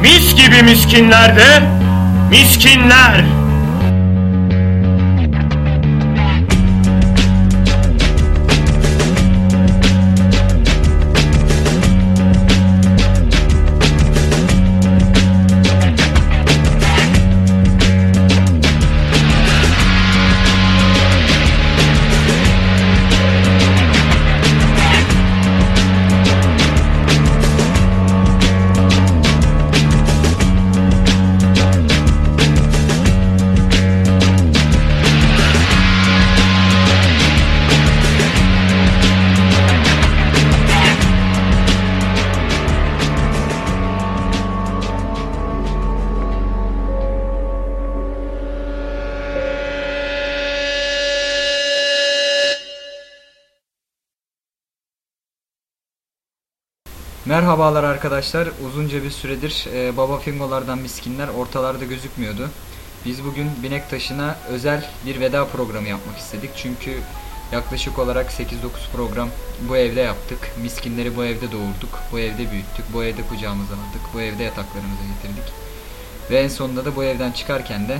Mis gibi miskinler de miskinler. Merhabalar arkadaşlar. Uzunca bir süredir e, Baba Fingolardan miskinler ortalarda gözükmüyordu. Biz bugün Binektaşı'na özel bir veda programı yapmak istedik. Çünkü yaklaşık olarak 8-9 program bu evde yaptık. Miskinleri bu evde doğurduk. Bu evde büyüttük. Bu evde kucağımıza aldık. Bu evde yataklarımıza getirdik. Ve en sonunda da bu evden çıkarken de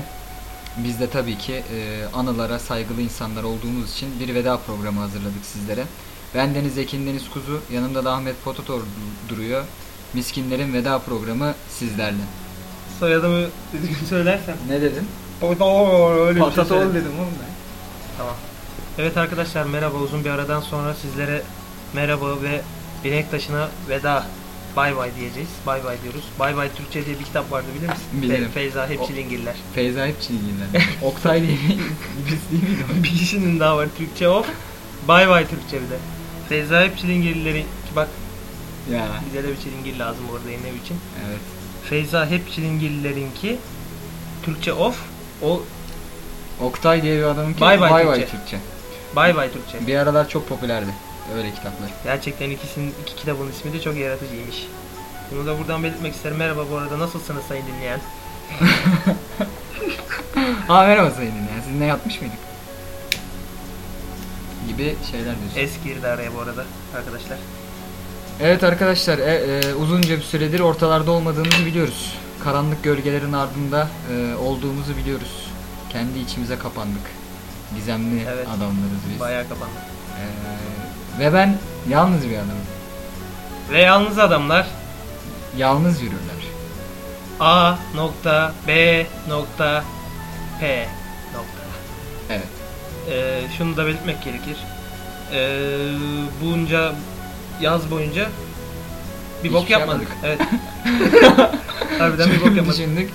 biz de tabii ki e, anılara saygılı insanlar olduğumuz için bir veda programı hazırladık sizlere. Ben Deniz Ekin Deniz Kuzu, yanımda da Ahmet Potator du- duruyor. Miskinlerin veda programı sizlerle. Soyadımı düzgün söylersen. Ne dedin? Patator öyle bir şey söyledim. dedim oğlum ben. Tamam. Evet arkadaşlar merhaba uzun bir aradan sonra sizlere merhaba ve binek taşına veda bay bay diyeceğiz. Bay bay diyoruz. Bay bay Türkçe diye bir kitap vardı bilir misin? Bilirim. Fe- Feyza Hepçilingiller. Feyza hep çizgiler. Oktay diye bir değil miydi o? bir kişinin daha var Türkçe of. Bay bay Türkçe bir de. Feyza Hepçilingilleri bak Ya bize de bir çilingir lazım orada yeni ev için. evet. Feyza Hepçilingillerinki Türkçe of o Oktay diye bir adamın ki Bay bay bay Türkçe. Türkçe. bay bay Türkçe. Bir aralar çok popülerdi öyle kitaplar. Gerçekten ikisinin iki kitabın ismi de çok yaratıcıymış. Bunu da buradan belirtmek isterim. Merhaba bu arada nasılsınız sayın dinleyen? Aa merhaba sayın dinleyen. Sizinle yatmış mıydık? Gibi şeyler diyorsun. Es girdi araya bu arada arkadaşlar. Evet arkadaşlar e, e, uzunca bir süredir ortalarda olmadığımızı biliyoruz. Karanlık gölgelerin ardında e, olduğumuzu biliyoruz. Kendi içimize kapandık. Gizemli Evet. adamlarız biz. Bayağı kapandı. E, ve ben yalnız bir adamım. Ve yalnız adamlar Yalnız yürürler. A nokta B nokta P. Ee, şunu da belirtmek gerekir. Ee, bunca yaz boyunca bir bok şey yapmadık. yapmadık. Evet. Harbiden bir bok yapmadık. düşündük.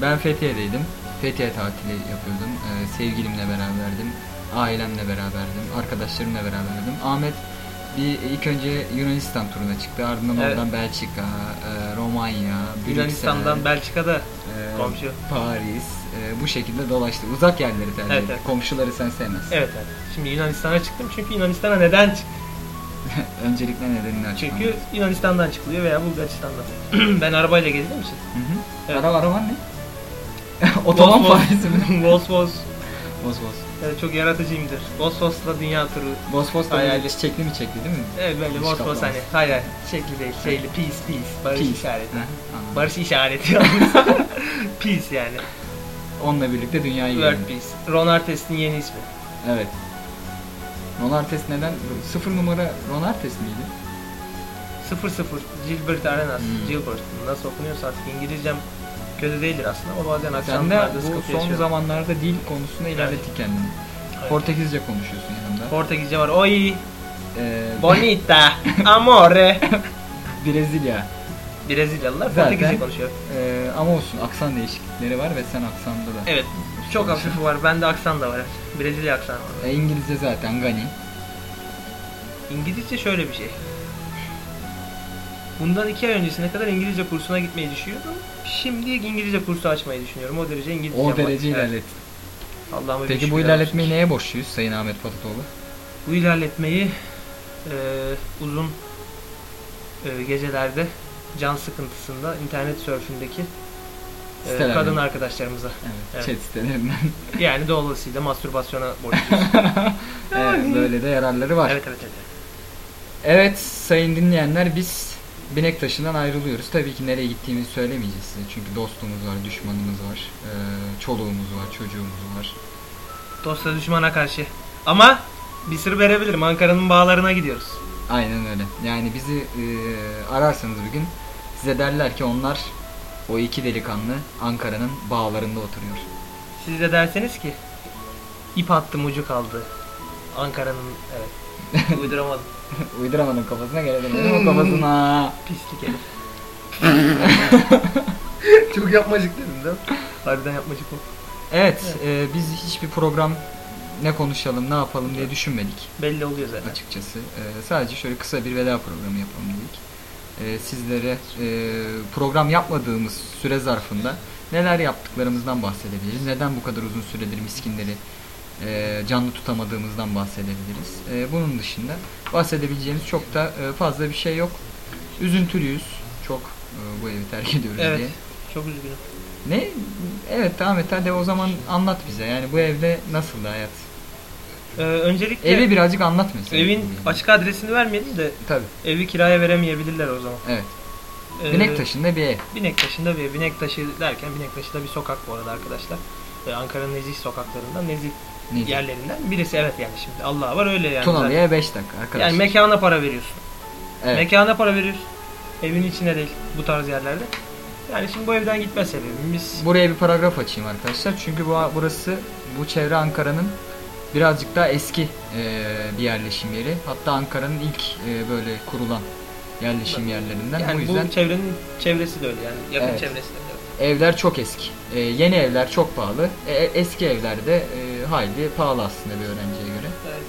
Ben Fethiye'deydim. Fethiye tatili yapıyordum. Ee, sevgilimle beraberdim. Ailemle beraberdim. Arkadaşlarımla beraberdim. Ahmet bir ilk önce Yunanistan turuna çıktı. Ardından Evet. oradan Belçika, e, Romanya, Brüksel, Yunanistan'dan Belçika'da e, komşu. Paris e, bu şekilde dolaştı. Uzak yerleri tercih Evet, etti. evet. Komşuları sen sevmezsin. Evet evet. Şimdi Yunanistan'a çıktım çünkü Yunanistan'a neden çıktım? Öncelikle nedenini açıklamam Çünkü. Yunanistan'dan çıkılıyor veya Bulgaristan'dan. ben arabayla gezdiğim için. Hı hı. Evet. Ara araban ne? Otoban faizi mi? Vos Vos. Vos vos. Evet, çok yaratıcıyımdır. Vos Vos'la dünya turu. Vos vos da Hayali. çiçekli mi çekli değil mi? Evet böyle Hiç Vos Vos kaplamaz. hani. Hayır hayır. Şekli değil. Şeyli. Peace peace. Barış Peace. işareti. Barış işareti peace yani. Onunla birlikte dünyayı World gördüm. Peace. Ron Artest'in yeni ismi. Evet. Ron Artest neden? Sıfır numara Ron Artest miydi? 0-0 Gilbert Arenas. Hmm. Gilbert. Nasıl okunuyorsa artık İngilizcem kötü değildir aslında ama bazen Sen de bu sıkıntı son yaşıyorum. zamanlarda dil konusunda ilerlettik kendini. Evet. Portekizce konuşuyorsun yanında. Portekizce var. Oy, Ee, bonita, amore. Brezilya. Brezilyalılar Portekizce konuşuyor. Ee, ama olsun aksan değişiklikleri var ve sen aksanda da. Evet. Çok hafif var. Bende aksan da var. Brezilya aksanı var. E, İngilizce zaten Gani. İngilizce şöyle bir şey. Bundan iki ay öncesine kadar İngilizce kursuna gitmeyi düşünüyordum. Şimdi İngilizce kursu açmayı düşünüyorum. O derece İngilizce O derece ilerlet. Allah'ıma Peki bu ilerletmeyi olsun. neye borçluyuz Sayın Ahmet Patatoğlu? Bu ilerletmeyi e, uzun e, gecelerde can sıkıntısında internet sörfündeki e, kadın arkadaşlarımıza Evet, Evet. chat sitelerinden. yani dolayısıyla mastürbasyona borçluyuz. evet, böyle de yararları var. evet evet evet. Evet sayın dinleyenler biz Binektaşı'ndan ayrılıyoruz. Tabii ki nereye gittiğimizi söylemeyeceğiz size. Çünkü dostumuz var, düşmanımız var, e, çoluğumuz var, çocuğumuz var. Dosta düşmana karşı. Ama bir sır verebilirim. Ankara'nın bağlarına gidiyoruz. Aynen öyle. Yani bizi e, ararsanız bir gün size derler ki onlar o iki delikanlı Ankara'nın bağlarında oturuyor. Siz de derseniz ki ip attım ucu kaldı. Ankara'nın evet. Uyduramadım. Uyduramadım kafasına gelelim değil mi kafasına? Pislik herif. Çok yapmacık dedim değil mi? Harbiden yapmacık o. Evet, e, biz hiçbir program ne konuşalım, ne yapalım diye düşünmedik Belli oluyor zaten. açıkçası. E, sadece şöyle kısa bir veda programı yapalım dedik. E, sizlere e, program yapmadığımız süre zarfında neler yaptıklarımızdan bahsedebiliriz. Neden bu kadar uzun süredir miskinleri e, canlı tutamadığımızdan bahsedebiliriz. E, bunun dışında bahsedebileceğimiz çok da e, fazla bir şey yok. Üzüntülüyüz çok e, bu evi terk ediyoruz Evet. diye. Çok üzgünüm. Ne? Evet Ahmet hadi o zaman anlat bize. Yani bu evde nasıldı hayat? Ee, öncelikle Evi birazcık anlat mesela. evin açık adresini vermeyelim de Tabii. evi kiraya veremeyebilirler o zaman. Evet. Ee, Binektaşı'nda bir ev. Binektaşı'nda bir ev. Binektaşı derken Binektaşı'da bir sokak bu arada arkadaşlar. Ee, Ankara'nın nezih sokaklarından, nezih Neydi? yerlerinden birisi evet yani şimdi Allah var öyle yani. Tunalı'ya 5 dakika arkadaşlar. Yani mekana para veriyorsun. evet. Mekana para veriyorsun. Evin içine değil bu tarz yerlerde. Yani şimdi bu evden gitme sebebimiz Buraya bir paragraf açayım arkadaşlar. Çünkü bu burası bu çevre Ankara'nın birazcık daha eski e, bir yerleşim yeri. Hatta Ankara'nın ilk e, böyle kurulan yerleşim yerlerinden. yani bu yüzden bu çevrenin çevresi de öyle yani yakın Evet. çevresi de öyle. evler çok eski. E, yeni evler çok pahalı. E, eski evler de e, hayli pahalı aslında bir öğrenciye göre. Evet.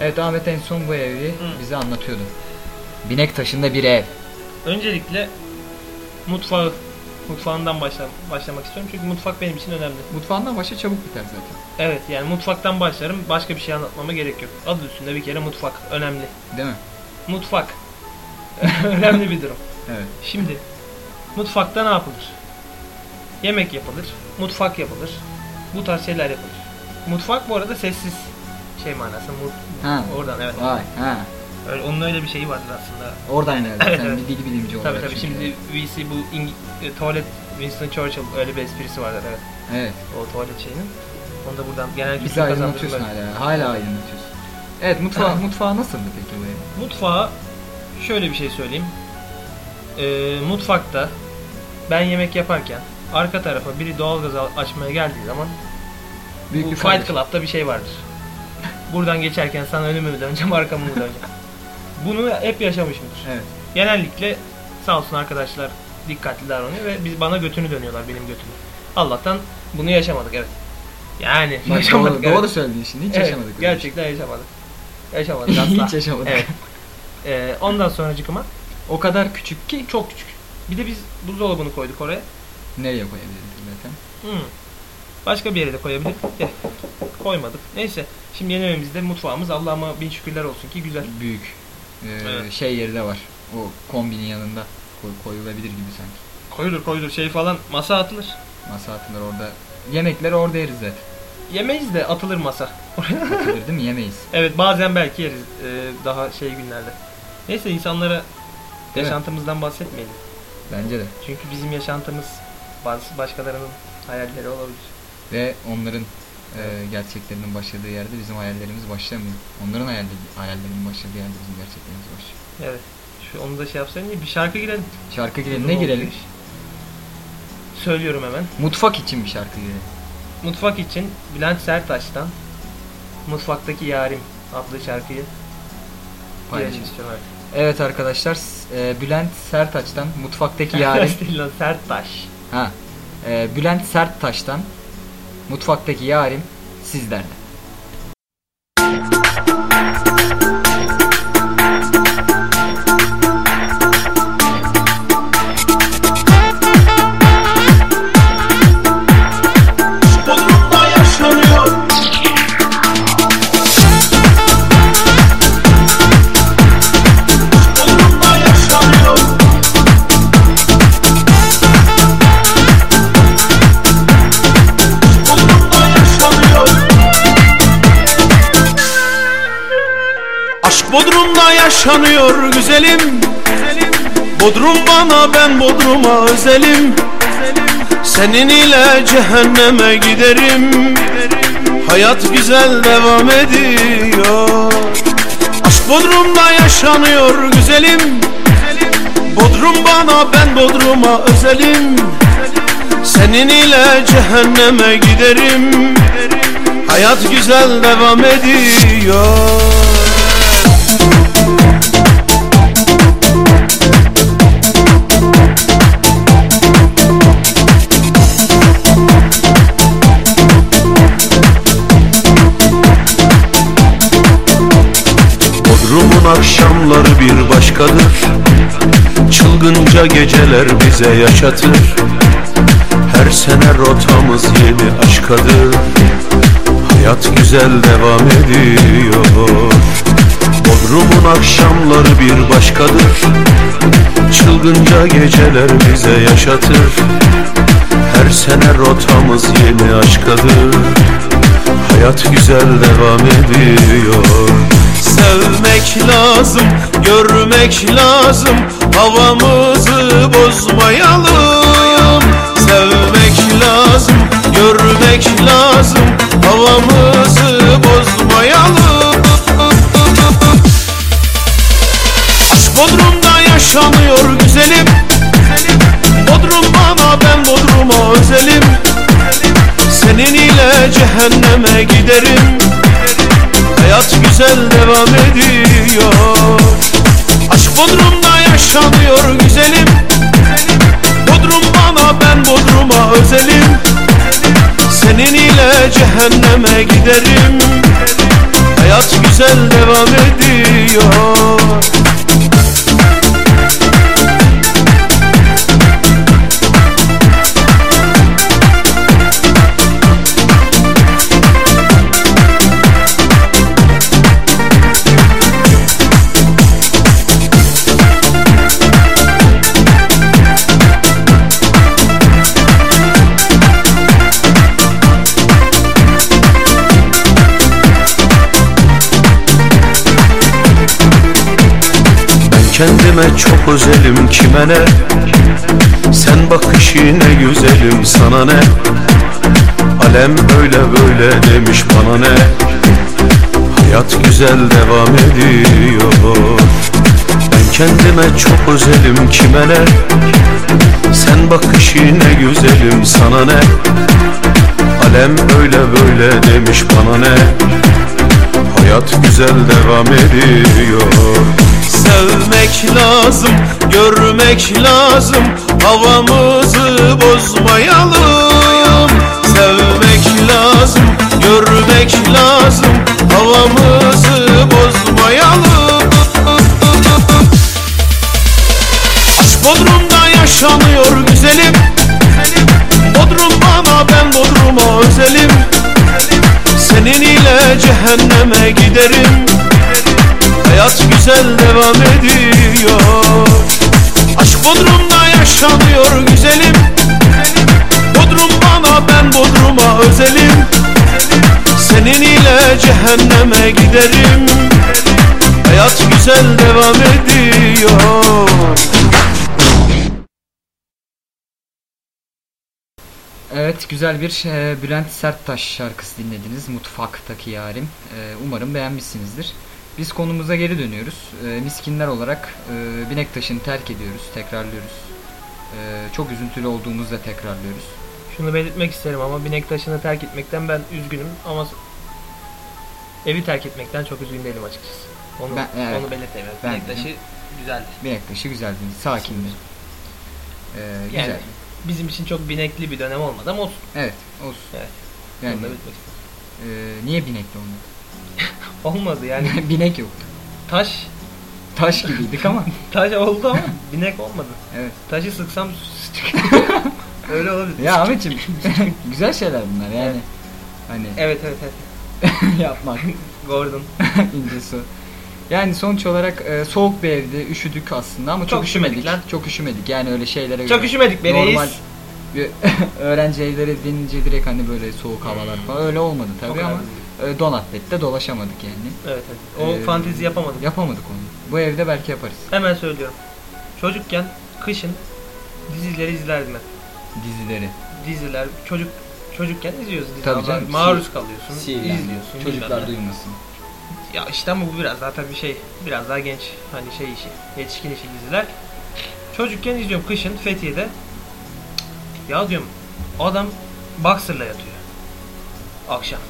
Evet Ahmet en son bu evi Hı. bize anlatıyordu. Binektaşı'nda bir ev. Öncelikle mutfağı mutfağından başla, başlamak istiyorum çünkü mutfak benim için önemli. Mutfağından başla çabuk biter zaten. Evet yani mutfaktan başlarım başka bir şey anlatmama gerek yok. Adı üstünde bir kere mutfak önemli. Değil mi? Mutfak önemli bir durum. Evet. Şimdi mutfakta ne yapılır? Yemek yapılır, mutfak yapılır, bu tarz şeyler yapılır. Mutfak bu arada sessiz şey manası. Mut, Ha. Oradan evet. Vay ha. Öyle, onun öyle bir şeyi vardır aslında. Oradan geldi. Evet, Sen evet. bir dil bilimci olarak. Tabii tabii çünkü. şimdi VC bu İng- e, tuvalet Winston Churchill öyle bir esprisi vardır evet. Evet. O tuvalet şeyinin. Onu da buradan genel kültür aydınlatıyorsun hala. Hala aydınlatıyorsun. Evet mutfağı, mutfağı nasıldı peki bu evin? Mutfağa şöyle bir şey söyleyeyim. Ee, mutfakta ben yemek yaparken arka tarafa biri doğalgazı al- açmaya geldiği zaman Büyük bu bir Fight. Club'da bir şey vardır. Buradan geçerken sana önümü mü döneceğim arkamı mı döneceğim? Bunu hep yaşamışımdır. Evet. Genellikle sağ olsun arkadaşlar dikkatli davranıyor ve biz bana götünü dönüyorlar benim götümü. Allah'tan bunu yaşamadık evet. Yani Bak, yaşamadık. doğru, evet. doğru söyledin şimdi. Hiç Evet, yaşamadık. bir Gerçekten yaşamadık. Yaşamadık şey. asla. Hiç yaşamadık. Evet. Ee, ondan sonra çıkıma O kadar küçük ki çok küçük. Bir de biz buzdolabını koyduk oraya. nereye koyabiliriz zaten? Hmm. Başka bir yere de koyabilirdik de koymadık. Neyse. Şimdi yeni evimizde mutfağımız Allah'ıma bin şükürler olsun ki güzel. Büyük. Ee, Evet. Şey yeri de var. O kombinin yanında koy, koyulabilir gibi sanki. Koyulur koyulur şey falan masa atılır. Masa atılır orada. Yemekleri orada yeriz zaten. Yemeyiz de atılır masa. Atılır değil mi? Yemeyiz. Evet bazen belki yeriz ee, daha şey günlerde. Neyse insanlara Değil mi? yaşantımızdan bahsetmeyelim. Bence de. Çünkü bizim yaşantımız bazı başkalarının hayalleri olabilir. Ve onların e, gerçeklerinin başladığı yerde bizim hayallerimiz başlamıyor. Onların hayalleri, hayallerinin başladığı yerde bizim gerçeklerimiz başlıyor. Evet. Şu onu da şey yapsaydım ya bir şarkı girelim. Şarkı girelim. Ne girelim? Söylüyorum hemen. Mutfak için bir şarkı girelim. Mutfak için Bülent Sertaç'tan Mutfaktaki Yarim adlı şarkıyı girelim istiyorum. Evet. Evet arkadaşlar, e, Bülent Sertaç'tan Mutfaktaki Yarim. Sertaç. ha. E, Bülent Serttaş'tan Mutfaktaki Yarim sizlerle. Güzelim. Bodrum bana ben Bodrum'a özelim. Senin ile cehenneme giderim. Hayat güzel devam ediyor. Aşk Bodrum'da yaşanıyor güzelim. Bodrum bana ben Bodrum'a özelim. Senin ile cehenneme giderim. Hayat güzel devam ediyor akşamları bir başkadır. Çılgınca geceler bize yaşatır. Her sene rotamız yeni aşkadır. Hayat güzel devam ediyor. Bodrum'un akşamları bir başkadır. Çılgınca geceler bize yaşatır. Her sene rotamız yeni aşkadır. Hayat güzel devam ediyor Sevmek lazım, görmek lazım Havamızı bozmayalım. Sevmek lazım, görmek lazım Havamızı bozmayalım. Aşk Bodrum'da yaşanıyor güzelim. Bodrum bana ben Bodrum'a özelim. Senin ile cehenneme giderim Hayat güzel devam ediyor. Aşk Bodrum'da yaşanıyor güzelim. Bodrum bana ben Bodrum'a özelim. Senin ile cehenneme giderim. Hayat güzel devam ediyor kendime çok özelim kime ne? Sen bakış yine güzelim sana ne? Alem öyle böyle demiş bana ne? Hayat güzel devam ediyor. Ben kendime çok özelim kime ne? Sen bakış yine güzelim sana ne? Alem öyle böyle demiş bana ne? Hayat güzel devam ediyor Sevmek lazım, görmek lazım Havamızı bozmayalım. Sevmek lazım, görmek lazım Havamızı bozmayalım. Aşk Bodrum'da yaşanıyor güzelim. Bodrum bana ben Bodrum'a özelim. Senin ile cehenneme giderim Hayat güzel devam ediyor Aşk Bodrum'da yaşanıyor güzelim Bodrum bana ben Bodrum'a özelim Senin ile cehenneme giderim Hayat güzel devam ediyor Evet güzel bir e, Bülent Serttaş şarkısı dinlediniz. Mutfaktaki yarim. Umarım beğenmişsinizdir. Biz konumuza geri dönüyoruz. E, miskinler olarak e, Binektaşı'nı terk ediyoruz, tekrarlıyoruz. E, çok üzüntülü olduğumuzda tekrarlıyoruz. Şunu belirtmek isterim ama binek taşını terk etmekten ben üzgünüm ama evi terk etmekten çok üzgün değilim açıkçası. Onu, Ben- evet. onu belirteyim. Ben binek de. taşı güzeldi. Binektaşı güzeldi, sakindi. E, Yani güzel. bizim için çok binekli bir dönem olmadı ama olsun. Evet, olsun. Evet. Yani Onu da belirtmek istedim. e, niye binekli olmadı? Olmadı yani Binek yoktu. taş Taş gibiydik ama. taş oldu ama binek olmadı. Evet. Taşı sıksam öyle olabilir. Ya Ahmetciğim güzel şeyler bunlar yani. Hani Evet evet evet. yapmak. Gordon. ince su. Yani sonuç olarak e, soğuk bir evde üşüdük aslında ama çok, Çok üşümedik üşümedik. lan. Çok üşümedik yani öyle şeylere Çok göre. üşümedik be. Normal öğrenci evleri denince direkt hani böyle soğuk havalar falan öyle olmadı tabii ama değil. E, Donatlet'te dolaşamadık yani. Evet evet. O Ee, fantezi yapamadım. Yapamadık onu. Bu evde belki yaparız. Hemen söylüyorum. Çocukken kışın dizileri izlerdim ben. Dizileri. Diziler çocuk çocukken izliyoruz diziler. Tabii canım, Maruz kalıyorsun, Sihirlendi. izliyorsun. Çocuklar duymasın. Ya işte ama bu biraz daha tabii şey, biraz daha genç hani şey işi, yetişkin işi diziler. Çocukken izliyorum kışın Fethiye'de. Ya diyorum adam boxer'la yatıyor. Akşam.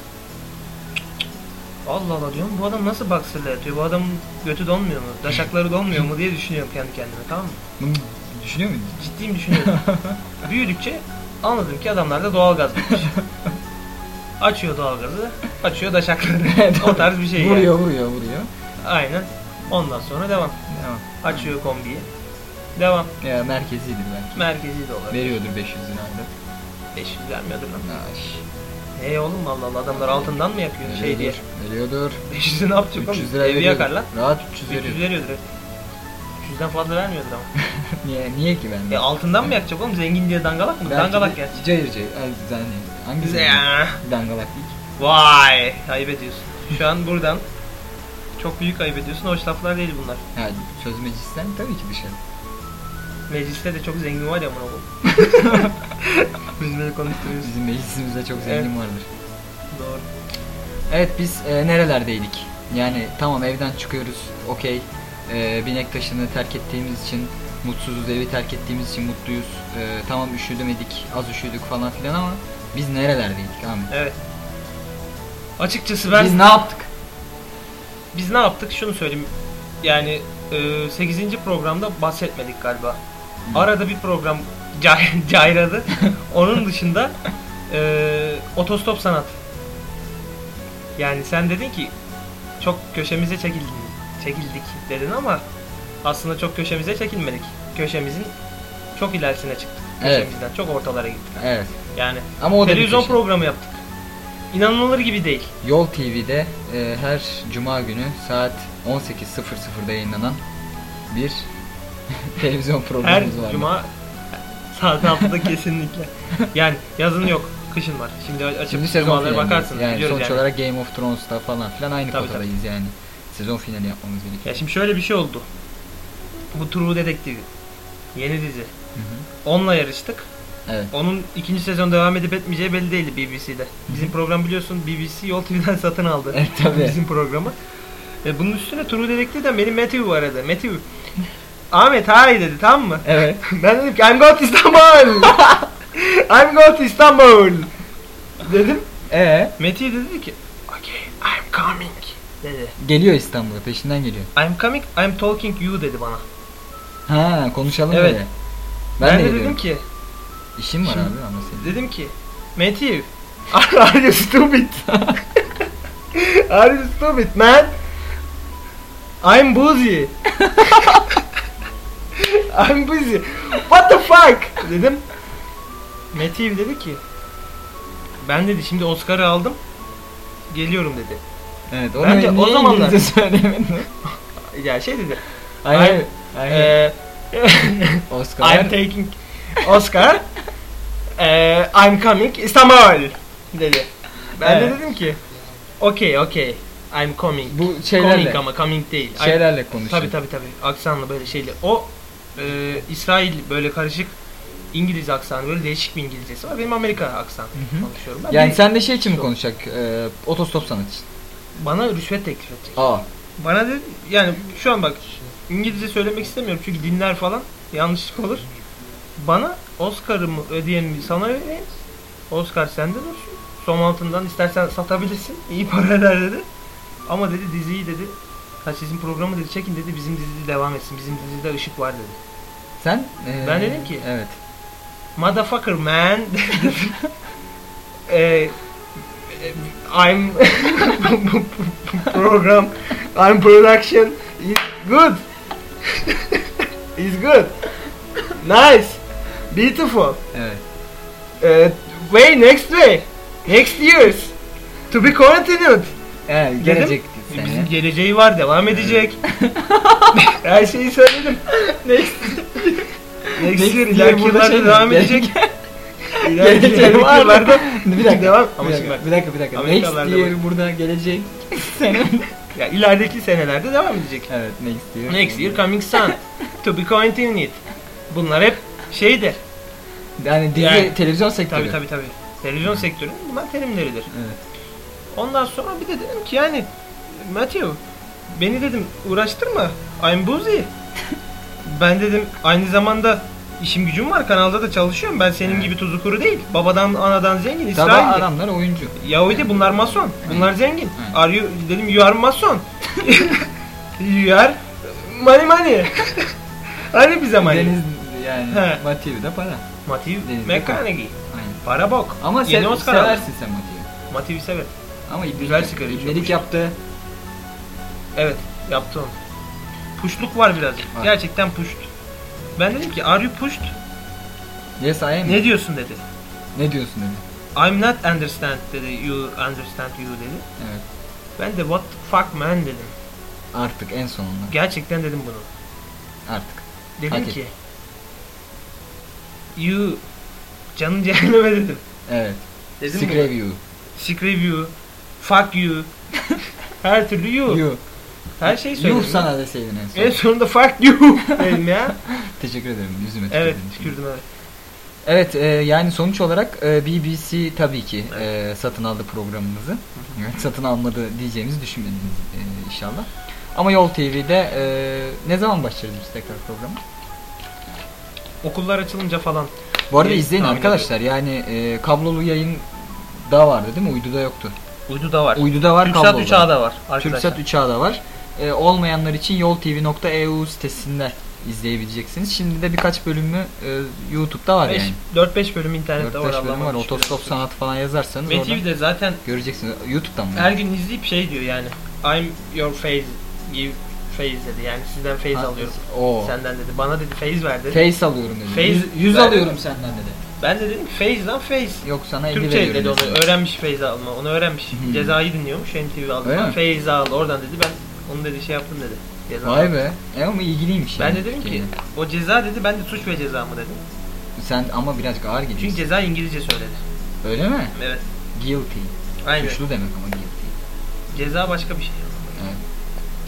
Allah Allah diyorum bu adam nasıl boxer'la yatıyor? Bu adamın götü donmuyor mu? Daşakları donmuyor mu diye düşünüyorum kendi kendime tamam mı? Bunu düşünüyor muydun? Ciddiyim düşünüyorum. Büyüdükçe anladım ki adamlarda doğalgaz bitmiş. Açıyor doğalgazı, açıyor daşakları. o tarz bir şey yani. vuruyor vuruyor vuruyor. Aynen. Ondan sonra devam. Tamam. Açıyor kombiyi. Devam. Ya merkezidir belki. Merkezi de olabilir. Veriyordur 500 lirayla. 500 vermiyordur lan. Naş. Ne oğlum Allah Allah adamlar altından mı yapıyor şey diye. Veriyordur. 500'ü ne yapacak 300 oğlum? lira Evi veriyordur. yakar lan. Rahat 300 300 veriyordur. veriyordur. ev. 300'den fazla vermiyordur ama. niye, niye ki ben? E altından mı yakacak oğlum? Zengin diye dangalak mı? Dangalak gerçi. Cayır cayır. Ay, yani hangi Bize zengin? ya. Dangalak değil. Vay. Ayıp ediyorsun. Şu an buradan çok büyük ayıp ediyorsun. Hoş laflar değil bunlar. Ha, söz meclisten tabii ki dışarı. Mecliste de çok zengin var ya amına koyayım. Biz böyle konuşturuyoruz. Bizim meclisimizde çok zengin Evet. vardır. Doğru. Evet biz e, nerelerdeydik? Yani tamam evden çıkıyoruz. Okey. E, Binektaşı'nı terk ettiğimiz için mutsuzuz. Evi terk ettiğimiz için mutluyuz. E, tamam üşüdümedik. Az üşüdük falan filan ama biz nerelerdeydik abi? Evet. Açıkçası ben Biz ne yaptık? Biz ne yaptık? Şunu söyleyeyim. Yani e, 8. programda bahsetmedik galiba. Arada bir program cay, cayradı. Onun dışında e, otostop sanat. Yani sen dedin ki çok köşemize çekildik, çekildik dedin ama aslında çok köşemize çekilmedik. Köşemizin çok ilerisine çıktık. Evet. Köşemizden çok ortalara gittik. Evet. Yani Ama o televizyon programı yaptık. İnanılır gibi değil. Yol TV'de e, her cuma günü saat 18.00'da yayınlanan bir televizyon Her programımız var. cuma saat 6'da kesinlikle. Yani yazın yok, kışın var. Şimdi açıp Şimdi sezon finali. bakarsınız Yani sonuç yani. olarak Game of Thrones'ta falan filan aynı Tabii, kotadayız yani. Sezon finali yapmamız gerekiyor. Ya şimdi şöyle bir şey oldu. Bu True Detective yeni dizi. Hı hı. Onunla yarıştık. Evet. Onun ikinci sezon devam edip etmeyeceği belli değildi BBC'de. Bizim program biliyorsun BBC Yol TV'den satın aldı. Evet, tabii. Bizim programı. Ve bunun üstüne True Detective'den benim Matthew aradı. Matthew Ahmet hay dedi tamam mı? Evet. Ben dedim ki I'm going to Istanbul. I'm going to Istanbul. Dedim. Ee, Matthew dedi ki Okay I'm coming dedi. geliyor İstanbul'a peşinden geliyor. I'm coming I'm talking you dedi bana. Ha konuşalım Evet. böyle. Ben, Ben, de de dedim ki İşim var Şimdi- abi ama senin. dedim ki Matthew Are you stupid? Are you stupid man? I'm busy. I'm busy. What the fuck? Dedim. Matthew dedi ki ben dedi şimdi Oscar'ı aldım. Geliyorum dedi. Evet onu Bence o zamanlar- söylemedin? Ya şey dedi. Hayır. Hayır. Eee Oscar. I'm taking Oscar. Eee I'm coming İstanbul dedi. Ben Evet. de dedim ki okay okay I'm coming. Bu şeylerle coming ama coming değil. Şeylerle konuşuyor. Tabi tabi tabi aksanlı böyle şeyle. O e, İsrail böyle karışık İngiliz aksanı böyle değişik bir İngilizcesi var. Benim Amerika aksanı hı. konuşuyorum. Ben Yani Bir- sen de şey için mi konuşacak? Ee, otostop sanat için. bana rüşvet teklif edecek. Aa. Bana dedi yani şu an bak İngilizce söylemek istemiyorum çünkü dinler falan yanlışlık olur. Bana Oscar'ımı ödeyen sana vereyim. Oscar sende dursun. Som altından istersen satabilirsin. İyi para eder dedi. Ama dedi diziyi dedi. Ha sizin programı dedi çekin dedi bizim dizide devam etsin. Bizim dizide ışık var dedi. Sen? ee, Ben dedim ki- Evet. Motherfucker man. Eh, I'm program. I'm production. Is good. is good. Nice. Beautiful. Evet. Uh, way next way. Next years. To be continued. Evet, gelecek. Bizim geleceği var, devam edecek. Her şeyi söyledim. Next. Next, Next year, ileriki burada yıllarda şey- devam edecek. İleriki var mı? yıllarda bir dakika. devam. Ama bir, dakika bir dakika, bir dakika. Next year burada gelecek sene. ya ilerideki senelerde devam edecek. evet, next year. Next year coming soon. to be continued. Bunlar hep şeydir. Yani dizi Yani- televizyon sektörü. Tabii tabii tabii. Televizyon sektörünün bunlar terimleridir. Evet. Ondan sonra bir de dedim ki yani Matthew beni dedim uğraştırma. I'm busy. ben dedim aynı zamanda işim gücüm var kanalda da çalışıyorum. Ben senin Evet. gibi tuzu kuru değil. Babadan anadan zengin Tabii İsrailli. adamlar oyuncu. Yahudi bunlar mason. Bunlar zengin. Are you dedim you are mason. you are money money. hani bize money. Deniz yani He. Matthew'de para. Matthew McConaughey. Aynen. Para bok. Ama Yeni sen Oscar seversin sen Matthew'u. Matthew'i severim. Ama Güzel sigara içiyormuş. yaptı. Evet yaptı onu. Puşluk var birazcık. Var. Gerçekten puşt. Ben dedim ki are you pushed? Yes I am. Ne diyorsun dedi. Ne diyorsun dedi. I'm not understand dedi. You understand you dedi. Evet. Ben de what the fuck man dedim. Artık en sonunda. Gerçekten dedim bunu. Artık. Dedim Hadi. ki you canın cehenneme dedim. Evet. Dedim Sick bunu. review. Sick review. Fuck you. Her türlü you. You. Her şeyi söyledim. Yuh sana deseydin en son. En sonunda fuck you dedim ya. Teşekkür ederim. Yüzüme evet tükürdün tükürdüm evet. Evet e, yani sonuç olarak e, BBC tabii ki e, satın aldı programımızı. Evet, satın almadı diyeceğimizi düşünmediniz e, inşallah. Ama Yol TV'de e, ne zaman başlarız biz tekrar programa? Okullar açılınca falan. Bu arada izleyin arkadaşlar yani e, kablolu yayın da vardı değil mi? Uyduda yoktu. Uydu da var. Uyduda var Türksat kablolu. uçağı da var arkadaşlar. Türksat uçağı da var. E, olmayanlar için yoltv.eu sitesinde izleyebileceksiniz. Şimdi de birkaç bölümü e, YouTube'da var yani. 4-5 bölüm internette 4-5 var. bölüm var. Otostop sanatı falan yazarsanız Ve TV'de zaten göreceksiniz. YouTube'dan mı? her gün izleyip şey diyor yani. I'm your face, give face dedi. Yani sizden face Ha, alıyorum. Oo. Senden dedi. Bana dedi face ver dedi. Face alıyorum dedi. Face- yüz, yüz alıyorum senden dedi. Ben de dedim ki face lan face. Yok sana 50 Türkçe veriyorum. dedi onu. Öğrenmiş face alma. Onu öğrenmiş. Cezayı dinliyormuş. MTV aldı. Face al. Oradan dedi ben onu dedi şey yaptım dedi. Ceza Vay be. E ama ilgiliymiş Ben yani de dedim ki o ceza dedi ben de suç ve ceza mı dedim. Sen ama birazcık ağır Çünkü gidiyorsun. ceza İngilizce söyledi. Öyle mi? Evet. Guilty. Aynen. Suçlu demek ama guilty. Ceza başka bir şey. Evet.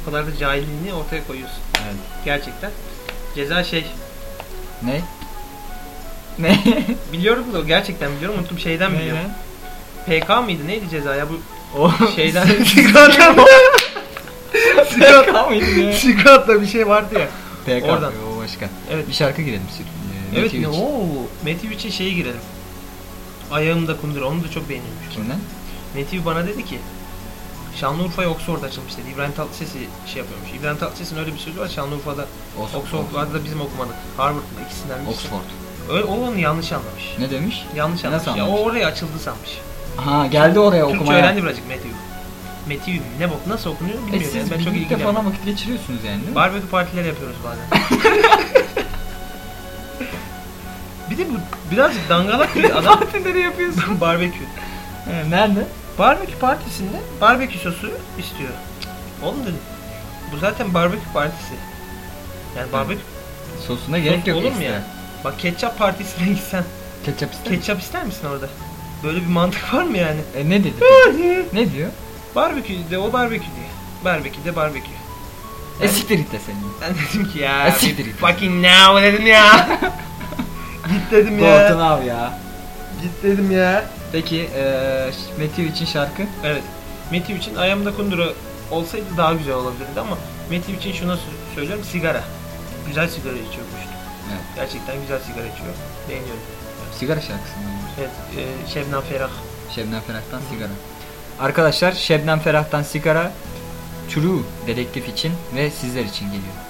O kadar da cahilliğini ortaya koyuyorsun. evet. Gerçekten. Ceza şey Ne? Ne? biliyorum da gerçekten biliyorum unuttum şeyden Ne biliyorum. lan? PK mıydı neydi ceza ya bu O şeyden PK mıydı? Sigorta bir şey vardı ya. PK Oradan. o başka. Evet. Bir şarkı girelim. Ee, Evet ne ooo Matthew için şeye girelim. Ayağımda kundura onu da çok beğeniyormuş. Kimden? Matthew bana dedi ki Şanlıurfa'ya Oxford açılmış dedi. İbrahim Tatlıses'i şey yapıyormuş. İbrahim Tatlıses'in öyle bir sözü var Şanlıurfa'da. Oxford. Oxford'larda da bizim okumadık. Harvard'da ikisinden birisi. Oxford. Öyle, o onu yanlış anlamış. Ne demiş? Yanlış anlamış. Nasıl Ya, o anlamış? oraya açıldı sanmış. Ha geldi oraya Türkçe okumaya. öğrendi birazcık Matthew. Matthew ne bok nasıl okunuyor E bilmiyorum. siz yani. ben çok ilgileniyorum. falan vakit geçiriyorsunuz yani değil mi? Barbekü partileri yapıyoruz bazen. bir de bu birazcık dangalak bir adam. Partileri yapıyorsun. barbekü. He, nerede? Barbekü partisinde barbekü sosu istiyor. Oğlum dedim. Bu zaten barbekü partisi. Yani barbekü Sosuna gerek sos yok olur mu ya? Bak ketçap partisine gitsen Ketçap ister ketçap ister misin orada? Böyle bir mantık var mı yani? E, ne dedi? ne diyor? Barbekü de o barbekü diye. Barbekü de barbekü. E siktir git de senin. Ben dedim ki ya E, siktir git. fucking now dedim ya. Git dedim ya. Bolton abi ya. Git dedim ya. Peki eee Matthew için şarkı? Evet. Matthew için ayağımda kundura olsaydı daha güzel olabilirdi ama Matthew için şuna sö- söylüyorum sigara. Güzel sigara içiyormuş. Evet. Gerçekten güzel sigara içiyor. Beğeniyorum. Sigara şarkısı mı? Evet, e, Şebnem Ferah. Şebnem Ferah'tan sigara. Arkadaşlar Şebnem Ferah'tan sigara True dedektif için ve sizler için geliyor.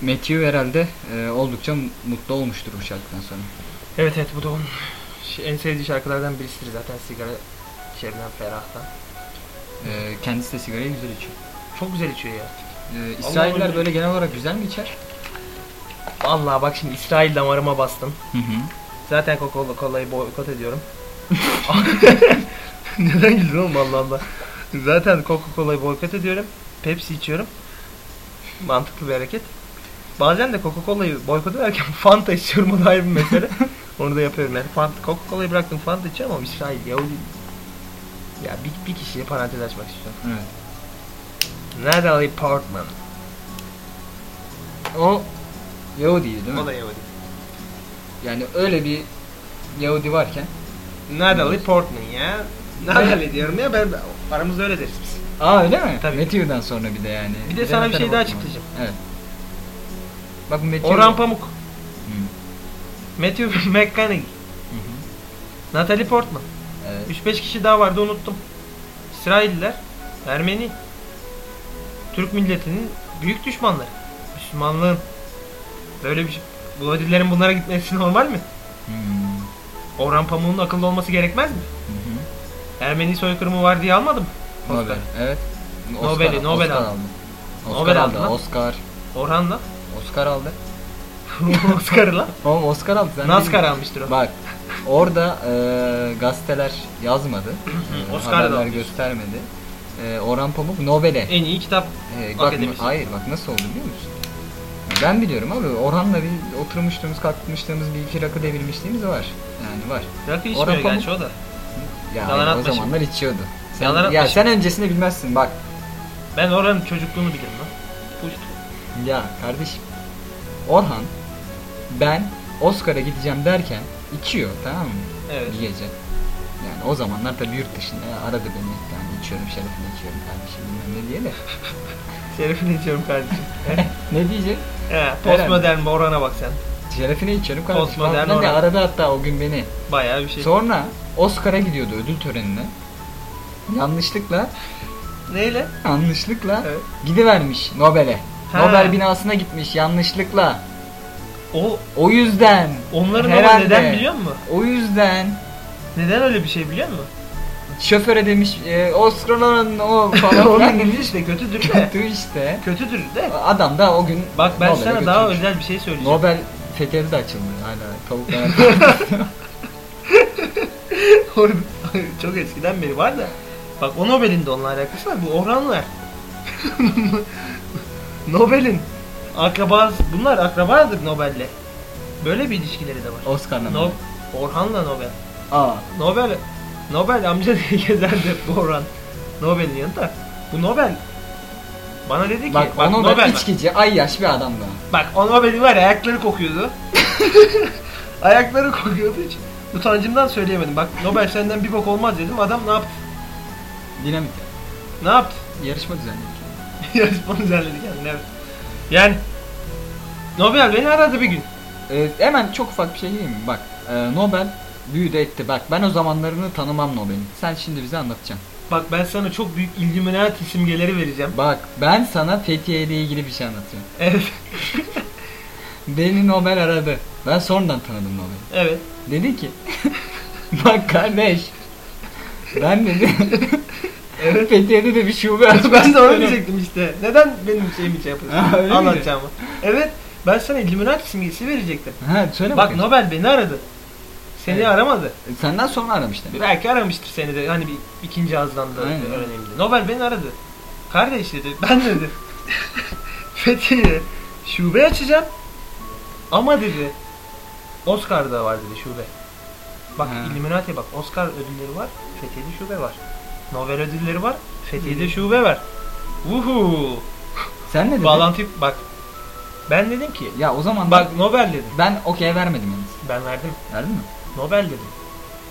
Matthew herhalde e, oldukça mutlu olmuştur bu şarkıdan sonra. Evet evet bu da onun en sevdiği şarkılardan birisidir zaten sigara Şebnem Ferah'tan. E, kendisi de sigarayı güzel içiyor. Çok güzel içiyor ya. E, İsrailler böyle genel olarak güzel mi içer? Vallahi bak şimdi İsrail damarıma bastım. Hı hı. Zaten Coca-Cola Cola'yı boykot ediyorum. Neden güldün oğlum Allah Allah. Zaten Coca-Cola'yı boykot ediyorum. Pepsi içiyorum. Mantıklı bir hareket. Bazen de Coca-Cola'yı boykot ederken Fanta içiyorum o da ayrı bir mesele. Onu da yapıyorum yani. Fanta, Coca-Cola'yı bıraktım Fanta içiyorum ama İsrail Yahudi. Ya bir, bir kişiye parantez açmak istiyorum. Evet. Natalie Portman. O Yahudiydi değil mi? O da Yahudi. Yani öyle bir Yahudi varken Natalie Portman ya. Natalie diyorum ya ben aramızda öyle deriz biz. Aa öyle mi? Tabii. Matthew'dan sonra bir de yani. Bir de sana bir şey daha açıklayacağım. Evet. Bak Matthew... Orhan Pamuk. Hı. Matthew McConaughey. Natalie Portman. Evet. 3-5 kişi daha vardı unuttum. İsrailliler, Ermeni, Türk milletinin büyük düşmanları. Müslümanlığın. Böyle bir şey. Bu ödüllerin bunlara gitmesi normal mi? Hmm. Orhan Pamuk'un akıllı olması gerekmez mi? Hı hı. Ermeni soykırımı var diye almadım. Nobel. Oscar. Evet. Nobel'i, Nobel Oscar aldı. aldı. Oscar Nobel aldı. aldı lan. Oscar. Orhan'la. Oscar aldı. Oscar'ı lan. Oğlum Oscar aldı. Sen NASCAR almıştır o. Bak orada e, gazeteler yazmadı. E, Oscar da haberler almış. göstermedi. E, Orhan Pamuk Nobel'e. En iyi kitap. E, bak, akademisi. hayır bak nasıl oldu biliyor musun? Ben biliyorum abi Orhan'la bir oturmuştuğumuz kalkmıştığımız bir iki rakı devirmişliğimiz var. Yani var. Rakı Orhan içmiyor Pamuk- gerçi o da. Ya Yalan hayır, o zamanlar içiyordu. Sen, Yalan ya sen öncesini bilmezsin bak. Ben Orhan'ın çocukluğunu bilirim lan. Puşt. Ya kardeşim Orhan ben Oscar'a gideceğim derken içiyor tamam mı? Evet. Bir gece. Yani o zamanlar tabii yurt dışında aradı beni. Yani içiyorum şerefine içiyorum kardeşim bilmem ne diye de. Şerefini içiyorum kardeşim. ne diyecek? He, postmodern bir Orhan'a bak sen. Şerefine içiyorum kardeşim. Postmodern Orhan. aradı hatta o gün beni. Bayağı bir şey. Sonra Oscar'a gidiyordu ödül törenine. Yanlışlıkla Neyle? yanlışlıkla Evet. gidivermiş Nobel'e. Ha. Nobel binasına gitmiş yanlışlıkla. O O yüzden. onların Herhalde. neden biliyor musun? O yüzden Neden öyle bir şey biliyor musun? şoföre demiş e, Oscar'ın o falan Onun demiş. işte kötüdür de. Kötü işte. kötüdür de. Adam da o gün Bak ben Nobel'e sana daha özel bir şey söyleyeceğim. Nobel tekeri de açıldı hala tavuk kanat. Orada çok eskiden beri var da. Bak o Nobel'in de onunla alakası var. Bu Orhanlar. Nobel'in akrabası, bunlar akrabadır Nobel'le. Böyle bir ilişkileri de var. Oscar'la No, mı? Orhan'la Nobel. Aa. Nobel Nobel amca diye gezerdi bu Orhan. Nobel'in yanında. Bu Nobel bana dedi ki Bak, bak, Nobel, Nobel bak, içkici ay yaş bir adamdı. bak o Nobel'in var ya ayakları kokuyordu. ayakları kokuyordu hiç. Utancımdan söyleyemedim. Bak Nobel senden bir bok olmaz dedim. Adam ne yaptı? Dinamit. Ne yaptı? Yarışma düzenledik. Yarışma düzenledi kendine evet. Yani Nobel beni aradı bir gün. Ee, hemen çok ufak bir şey diyeyim mi? Bak e, Nobel büyüdü etti. Bak ben o zamanlarını tanımam Nobel'in. Sen şimdi bize anlatacaksın. Bak ben sana çok büyük Illuminati simgeleri vereceğim. Bak ben sana Fethiye ile ilgili bir şey anlatıyorum. Evet. Beni Nobel aradı. Ben sonradan tanıdım Nobel'i. Evet. Dedi ki bak kardeş ben dedi Evet. Fethiye'de de bir şube açmak ben de onu istiyorum." diyecektim işte. Neden benim şeyimi şey yapıyorsun? öyle Anlatacağımı. Evet. Ben sana Illuminati simgesi verecektim. Ha söyle Bak bakayım. Nobel beni aradı. Seni Evet. aramadı. Senden sonra aramıştım. Belki aramıştır seni de. Hani bir ikinci ağızdan da Aynen. Nobel beni aradı. Kardeş dedi. Ben dedi. Fethiye'ye şube açacağım. Ama dedi. Oscar'da var dedi şube. Bak Ha. Illuminati'ye bak. Oscar ödülleri var. Fethiye'de şube var. Nobel ödülleri var. Fethiye'de şube var. Uhu. Sen ne dedin? Bağlantı bak. Ben dedim ki Ya o zaman bak Nobel dedim. ben okey vermedim yalnız. Ben verdim. Verdin mi? Nobel dedim.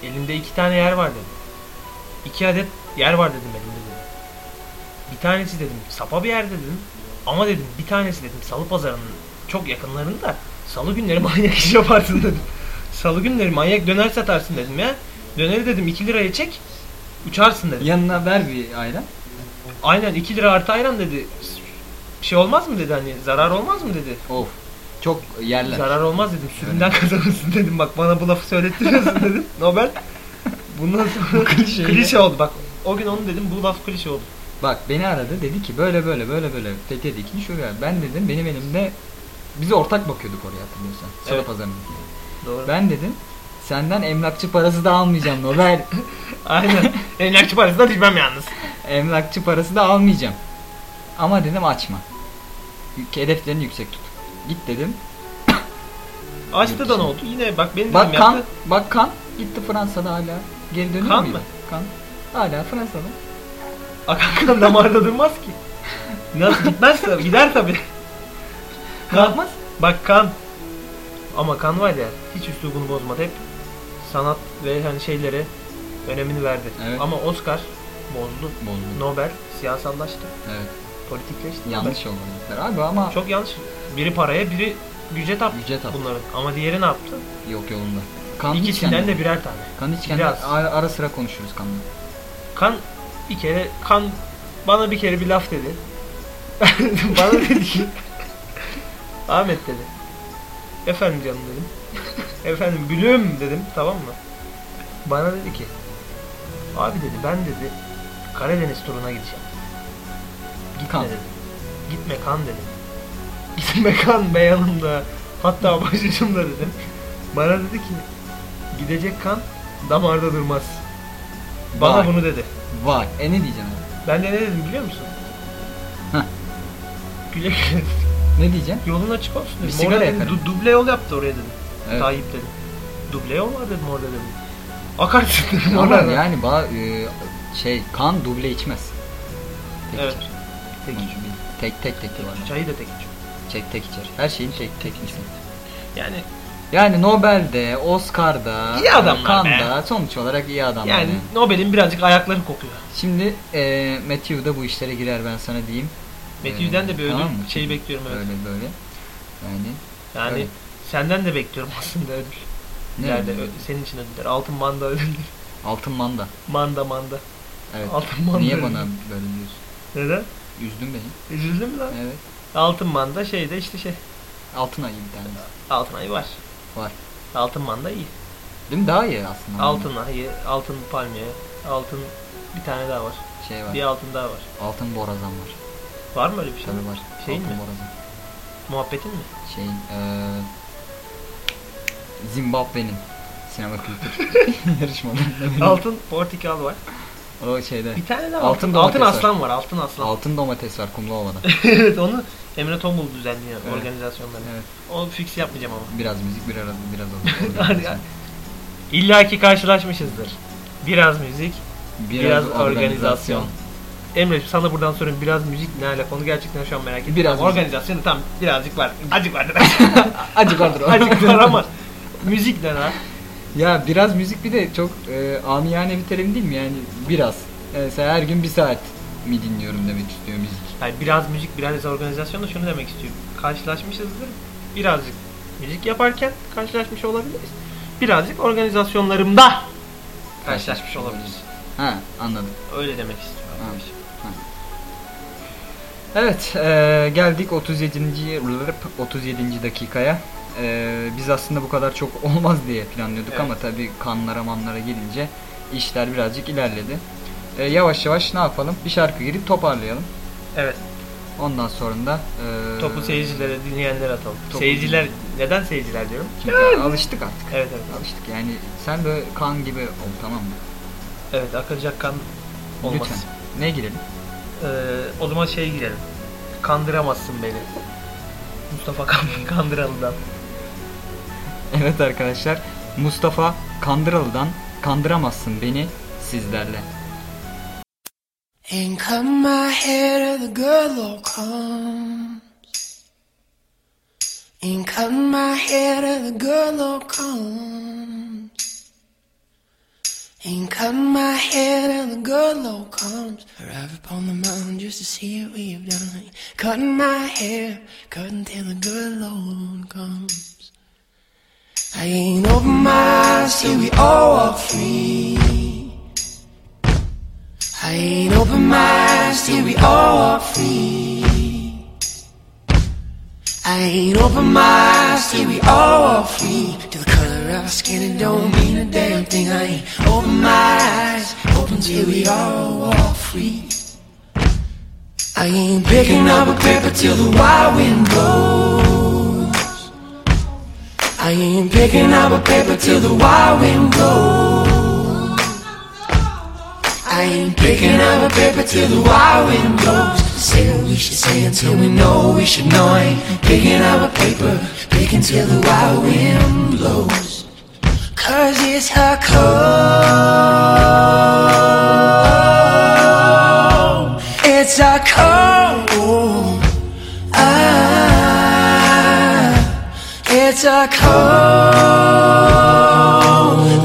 Elimde iki tane yer var dedim. İki adet yer var dedim elimde dedim. Bir tanesi dedim sapa bir yerde dedim. Ama dedim bir tanesi dedim salı pazarının çok yakınlarında salı günleri manyak iş yaparsın dedim. Salı günleri manyak döner satarsın dedim ya. Döneri dedim 2 liraya çek uçarsın dedim. Yanına ver bir ayran. Aynen 2 lira artı ayran dedi. Bir şey olmaz mı dedi hani zarar olmaz mı dedi. Of. Çok yerler. Zarar olmaz dedim. Sürümden kazanırsın dedim. Bak bana bu lafı söylettiriyorsun dedim. Nobel. Bundan sonra klişe. klişe oldu. Bak o gün onu dedim. Bu laf klişe oldu. Bak beni aradı dedi ki böyle böyle böyle böyle Fethiye'de ikinci şube. Ben dedim benim elimde biz ortak bakıyorduk oraya hatırlıyorsan. Salı Evet. pazarında. Doğru. Ben dedim senden emlakçı parası da almayacağım Nobel. Aynen. Emlakçı parası da düşmem yalnız. emlakçı parası da almayacağım. Ama dedim açma. Hedeflerini yüksek tut. Git dedim. Açtı da ne oldu? Yine bak benim Bak dedim kan, yaptı. bak kan gitti Fransa'da hala. Geri dönüyor Kan muydu? mı? Kan. Hala Fransa'da. Akan kan damarda durmaz ki. Nasıl gitmez tabii. Gider tabii. Ne yapmaz? Bak kan. Ama kan var ya hiç üslubunu bozmadı. Hep sanat ve hani şeylere önemini verdi. Evet. Ama Oscar bozdu. Bozdu. Nobel siyasallaştı. Evet. Politikleşti. Yanlış oldu abi ama Çok yanlış. Biri paraya, biri güce taptı Yüce taptı. bunların. Ama diğeri ne yaptı? yok yolunda. Kan İkisinden içken de birer tane. kan içken Biraz. ara, ara sıra konuşuruz kanla. Kan bir kere kan bana bir kere bir laf dedi. bana dedi ki Ahmet dedi. Efendim canım dedim. Efendim gülüm dedim tamam mı? Bana dedi ki abi dedi ben dedi Karadeniz turuna gideceğim. Gitme Kan. dedi. Gitme kan dedim. Gitme kan be yanımda. Hatta başucumda dedim. Bana dedi ki gidecek kan damarda durmaz. Bana Vay. bunu dedi. Vay. E ne diyeceğim? Ben de ne dedim biliyor musun? Heh. Güle güle. Ne diyeceğim? Yolun açık olsun Bir dedim. sigara Orada dedim, yakarım. du- duble yol yaptı oraya dedim. Evet. Tayyip dedim. Duble yol var dedim orada dedim. Akarsın dedim Ama orada. yani ba e, şey kan duble içmez. Tek Evet. içer. Tek gibi. Tek tek tek var. Çayı da tek iç. Tek tek içer. Her şeyin tek tek içer. Yani Yani Nobel'de, Oscar'da, İyi adamlar Cannes'da sonuç olarak iyi adamlar. yani yani. Nobel'in birazcık ayakları kokuyor. Şimdi e, Matthew da bu işlere girer ben sana diyeyim. Matthew'den de bir ödül tamam mı? şeyi bekliyorum evet. Böyle böyle. Yani Yani öyle. Senden de bekliyorum aslında ödül. ne Nerede? ödülü? Ö- Senin için ödüller. Altın manda ödüller. Altın manda. Manda manda. Evet. Altın manda. Niye bana böyle diyorsun? Neden? Üzdün beni. Üzüldün mü lan? Evet. Altın manda şeyde işte şey. Altın ayı bir tane. Altın ayı var. Var. Altın manda iyi. Değil mi? Daha iyi aslında. Altın ayı, altın palmiye, altın bir tane daha var. Şey var. Bir altın daha var. Altın borazan var. Var mı öyle bir şey? Tabii var. Şeyin altın mi? borazan. Muhabbetin mi? Şeyin eee Zimbabwe'nin sinema kültür yarışmalarında. altın portakal var. O şeyde. Bir tane daha Altın altın, altın aslan var. Altın aslan. Altın domates var Kumluova'da. evet onu Emre Tombul düzenliyor Evet. organizasyonlarını. Evet. O fix yapmayacağım ama. Biraz müzik, biraz biraz. İlla ki karşılaşmışızdır. Biraz müzik, biraz, organizasyon. Emre sana buradan sorayım biraz müzik ne alakalı onu gerçekten şu an merak ettim. Biraz Ama müzik. organizasyonu tam birazcık var. Acık vardır. Acık vardır. Acık var ama müzik ne lan? Ya biraz müzik bir de çok e, amiyane bir terim değil mi? Yani biraz. Yani mesela her gün bir saat mi dinliyorum demek istiyor müzik. Yani biraz müzik, biraz organizasyon da şunu demek istiyorum. Karşılaşmışızdır. Birazcık müzik yaparken karşılaşmış olabiliriz. Birazcık organizasyonlarımda karşılaşmış olabiliriz. Ha anladım. Öyle demek istiyorum. Anladım. Evet eee, geldik 37. 37. dakikaya. Eee, biz aslında bu kadar çok olmaz diye planlıyorduk Evet. ama tabii kanlara manlara gelince işler birazcık ilerledi. Eee, yavaş yavaş ne yapalım? Bir şarkı girip toparlayalım. Evet. Ondan sonra da eee, Topu seyircilere, dinleyenlere atalım. Topu- Seyirciler, neden seyirciler diyorum? çünkü alıştık artık. Evet evet. Alıştık yani sen böyle kan gibi ol tamam mı? Evet akacak kan olmaz. Lütfen. Ne girelim? Ee, o zaman şey girelim. Kandıramazsın beni. Mustafa kan Kandıralı'dan. Evet arkadaşlar Mustafa Kandıralı'dan Kandıramazsın Beni sizlerle. Ain't cut my hair till the good Lord comes. Ain't cut my hair till the good Lord comes. Ain't cut my hair till the good Lord comes. Arrive upon the mountain just to see what we've done. Cutting my hair, cutting till the good Lord comes. I ain't open my eyes till we all walk free. I ain't open my eyes till we all walk free. I ain't open my eyes till we all walk free. To the color of our skin, it don't mean a damn thing. I ain't open my eyes, open till we all walk free. I ain't picking up a paper till the wild wind blows. I ain't picking up a paper till the wild wind blows. I ain't picking up a paper till the wild wind blows. Say what we should say until we know we should know. I ain't picking up a paper, picking till the wild wind blows. Cause it's a cold, it's a cold, a cold,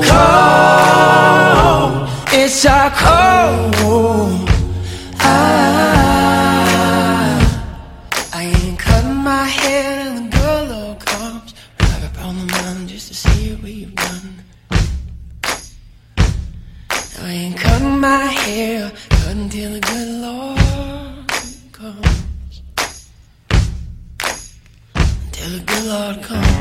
cold, it's a cold, ah, I ain't cutting my hair and the good Lord comes right up on the mountain just to see what done. I ain't cutting my hair, cutting till the good Lord comes. Till the good Lord comes.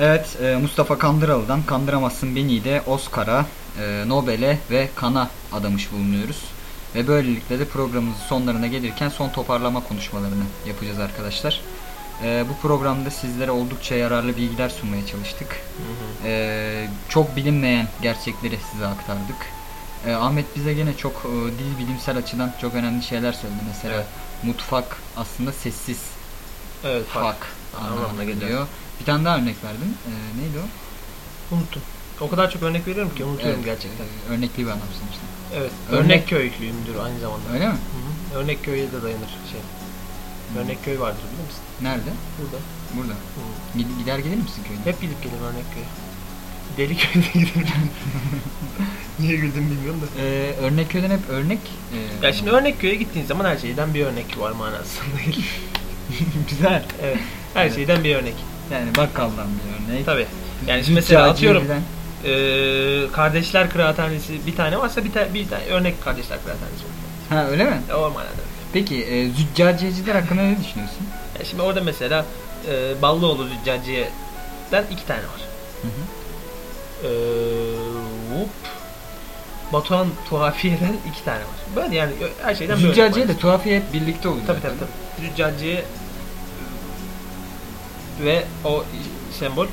Evet, e, Mustafa Kandıralı'dan Kandıramazsın Beni de Oscar'a, e, Nobel'e ve Kan'a adamış bulunuyoruz. Ve böylelikle de programımızın sonlarına gelirken son toparlama konuşmalarını yapacağız arkadaşlar. E, bu programda sizlere oldukça yararlı bilgiler sunmaya çalıştık. E, çok bilinmeyen gerçekleri size aktardık. E, Ahmet bize gene çok e, dil bilimsel açıdan çok önemli şeyler söyledi. Mesela Evet. mutfak aslında sessiz Evet fak fark. anlamına Anlamına geliyor. geliyor. Bir tane daha örnek verdim. E, neydi o? Unuttum. O kadar çok örnek veriyorum ki unutuyorum Evet, gerçekten. e, örnekli bir adamsın işte. Evet. Örnek- Örnek, köylüyümdür aynı zamanda. Öyle mi? Hı hı. Örnek köye de dayanır şey. Örnek köy vardır biliyor musun? Nerede? Burada. Burada. Hı. Gid- gider gelir misin köyüne? Hep gidip gelirim örnek köye. Deli köyde giderim. Niye güldüm bilmiyorum da. Ee, örnek köyden hep örnek. e, Ya şimdi örnek köye gittiğin zaman her şeyden bir örnek var manasında. güzel. evet. Her şeyden bir örnek. Yani bakkaldan bir örnek. Tabi. Yani şimdi mesela atıyorum eee kardeşler kıraathanesi bir tane varsa bir tane bir tane örnek kardeşler kıraathanesi. Ha öyle mi? E, O manada. Peki e, züccaciyeciler hakkında ne düşünüyorsun? Ya şimdi orada mesela eee Ballıoğlu Züccaciye'den iki tane var. Hı hı. Eee whoop, Batuhan Tuhafiye'den iki tane var. Böyle yani her şeyden bir örnek Züccaciye de tuhafiye birlikte oluyor. Tabii tabii tabii. Züccaciye ve o sembol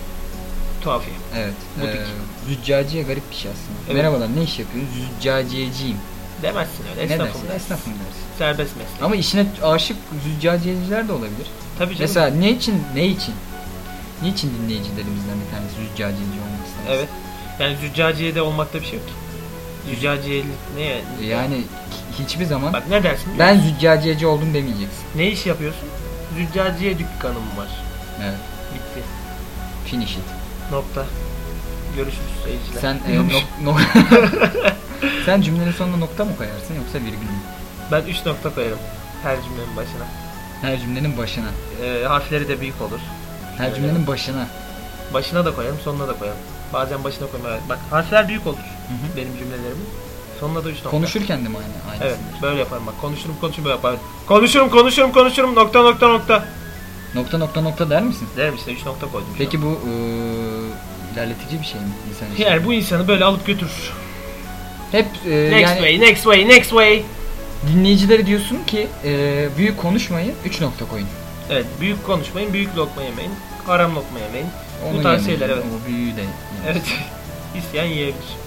tuhafiye. Evet. Butik. E, züccaciye garip bir şey aslında. Evet. Merhabalar ne iş yapıyorsun? Züccaciyeciyim. Demezsin öyle. Ne Esnafım dersin? dersin. Esnafım dersin. Serbest meslek. Ama işine aşık züccaciyeciler de olabilir. Tabii canım. Mesela ne için ne için? Niçin dinleyicilerimizden bir tanesi züccaciyeci olmak istemez? Evet. Yani züccaciyede olmakta bir şey yok ki. Züccaciyelik ne yani? Yani hiçbir zaman Bak ne dersin? ben züccaciyeci oldum demeyeceksin. Ne iş yapıyorsun? Züccaciye dükkanım var. Evet. Bitti. Finish it. Nokta. Görüşürüz seyirciler. Sen e, nok- nok- Sen cümlenin sonuna nokta mı koyarsın yoksa virgül mü? Ben 3 nokta koyarım. Her cümlenin başına. Her cümlenin başına. Ee, harfleri de büyük olur. Her Öyle. cümlenin başına. Başına da koyarım, sonuna da koyarım. Bazen başına koymaya. Bak harfler büyük olur Hı hı. benim cümlelerimin. Sonuna da 3 nokta. Konuşurken de mi aynı? Aynısını. Evet, böyle yaparım bak. Konuşurum, konuşurum böyle yaparım. Konuşurum, konuşurum, konuşurum. Nokta, nokta, nokta. Nokta nokta nokta der misin? Derim işte 3 nokta koydum. şu Peki bu eee, ilerletici bir şey mi insan an. için? yani bu insanı böyle alıp götürür. Hep eee, Next yani way, next way, next way. dinleyicilere diyorsun ki eee, büyük konuşmayın 3 nokta koyun. Evet, büyük konuşmayın, büyük lokma yemeyin. Haram lokma yemeyin. Onu bu tarz yemeyin, şeyler evet. O büyüğü de. yemeyin. Evet. İsteyen yiyebilir.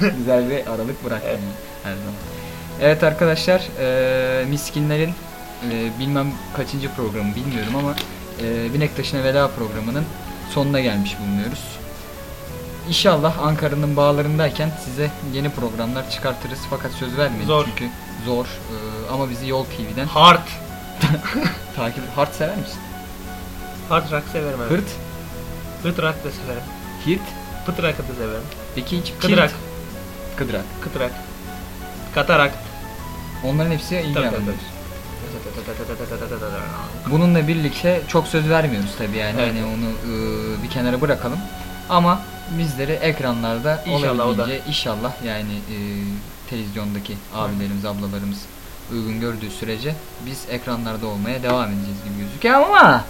Güzel bir aralık bıraktın Evet. her zaman. Evet arkadaşlar, eee, Miskinlerin eee, bilmem kaçıncı programı bilmiyorum ama eee Binek Taşına Veda programının sonuna gelmiş bulunuyoruz. İnşallah Ankara'nın bağlarındayken size yeni programlar çıkartırız fakat söz vermeyin Zor. çünkü zor eee, ama bizi Yol TV'den Hard. takip Hard sever misin? Hard rock severim evet. Hırt, Hırt rock da severim. Hirt, Pıt rock'ı da severim. peki hiç Kıdrak. Kıdrak. Kıtrak. Katarak. Onların hepsi ilgi Tabii, tabii, alanımız. Bununla birlikte çok söz vermiyoruz tabii yani Evet. hani onu ıı, bir kenara bırakalım. Ama bizleri ekranlarda İnşallah o inşallah yani ıı, televizyondaki abilerimiz, ablalarımız uygun gördüğü sürece biz ekranlarda olmaya devam edeceğiz gibi gözüküyor ama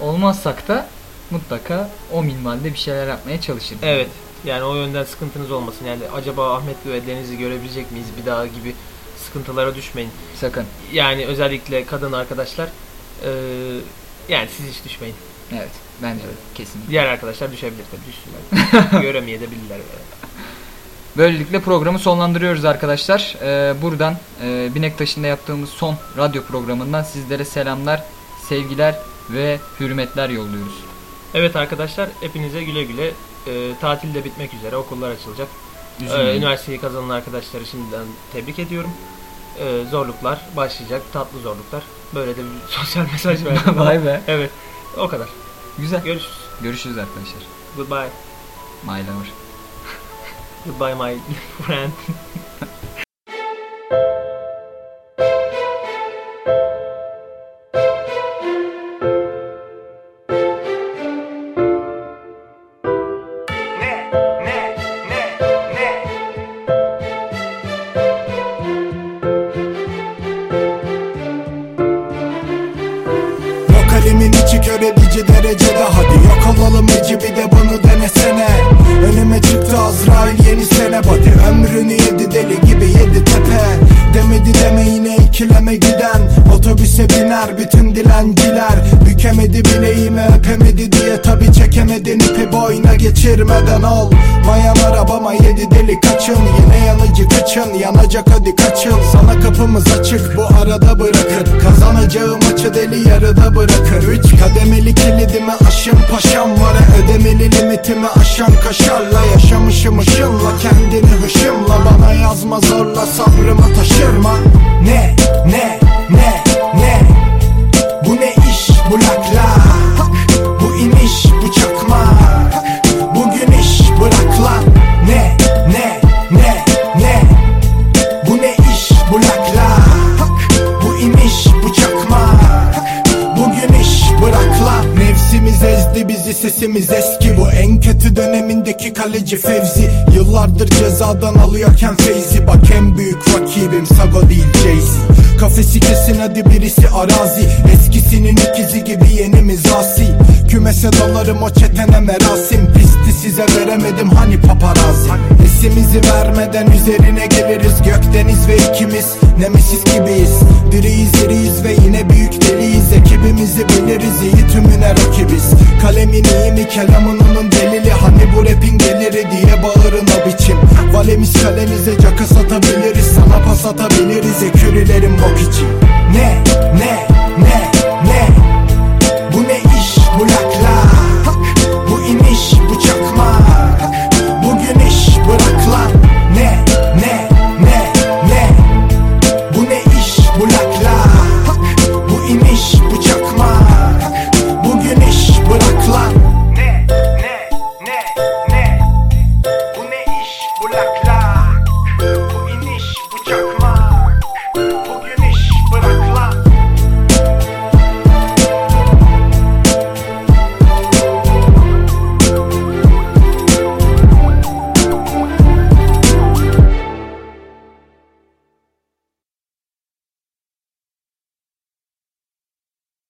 olmazsak da mutlaka o minvalde bir şeyler yapmaya çalışırız. Evet. Yani o yönden sıkıntınız olmasın. Yani acaba Ahmet ve Deniz'i görebilecek miyiz bir daha gibi sıkıntılara düşmeyin. Sakın. Yani özellikle kadın arkadaşlar eee, yani siz hiç düşmeyin. Evet. Bence de kesinlikle. Diğer arkadaşlar düşebilir tabii düşsünler. Göremeyebilirler. Böylelikle programı sonlandırıyoruz arkadaşlar. Ee, buradan e, Binektaşı'nda yaptığımız son radyo programından sizlere selamlar, sevgiler ve hürmetler yolluyoruz. Evet arkadaşlar hepinize güle güle. E, tatil de bitmek üzere okullar açılacak. Ee, üniversiteyi kazanan arkadaşları şimdiden tebrik ediyorum. Ee, zorluklar başlayacak, tatlı zorluklar. Böyle de bir sosyal mesaj verdim. Vay be. evet, o kadar. Güzel. Görüşürüz. Görüşürüz arkadaşlar. Goodbye. My lover. Goodbye my friend. Bizi sesimiz eski. Bu en kötü dönemindeki kaleci Fevzi. Yıllardır cezadan alıyorken Feyzi. Bak en büyük rakibim Sago değil Jay-Z Kafesi kesin hadi birisi arazi. Eskisinin ikizi gibi yenimiz asi Kümese dalarım o çetene merasim. Pisti size veremedim hani paparazzi? Esimizi vermeden üzerine geliriz. Gökdeniz ve ikimiz Nemesis gibiyiz. Diriyiz iriyiz ve yine büyük deliyiz. Ekibimizi biliriz iyi tümüne rakibiz. Kalemin iyi mi kelamın onun delili? Hani bu rapin geliri diye bağırın o biçim. Valemiz kalenize caka satabiliriz Sana pas atabiliriz. Ekürülerin o piçi. Ne ne ne ne? Bu ne iş? Bu lakla Bu iniş